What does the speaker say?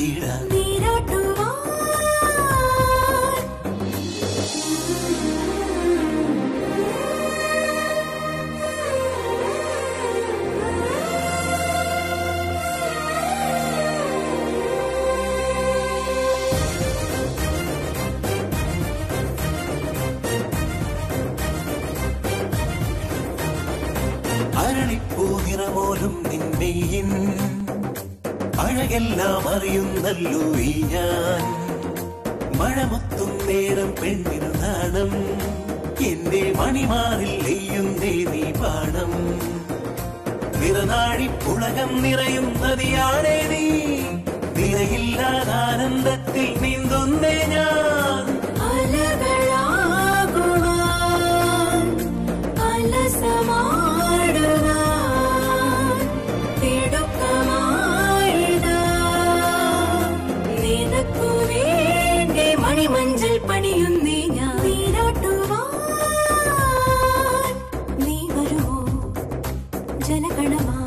നീരാട്ടുവാൻ അരളിപ്പൂ നിറമോലും നിന്നെയിൻ അഴകെല്ലാം അറിയുന്നല്ലോ ഈ ഞാൻ. മഴമൊത്തും നേരം പെണ്ണിനു നാണം. എന്റെ മണിമാറിൽ നെയ്യുന്നേ നീ പാണം. നിറനാഴി പുളകം നിറയും നദിയാണേ നീ. നിലയില്ലാതാനന്ദത്തിൽ നീന്തുന്നേ ഞാൻ. മണിമഞ്ചൽ പണിയുന്നേ ഞാൻ. നീരാട്ടുവാൻ നീ വരുമോ? ജലകണമായി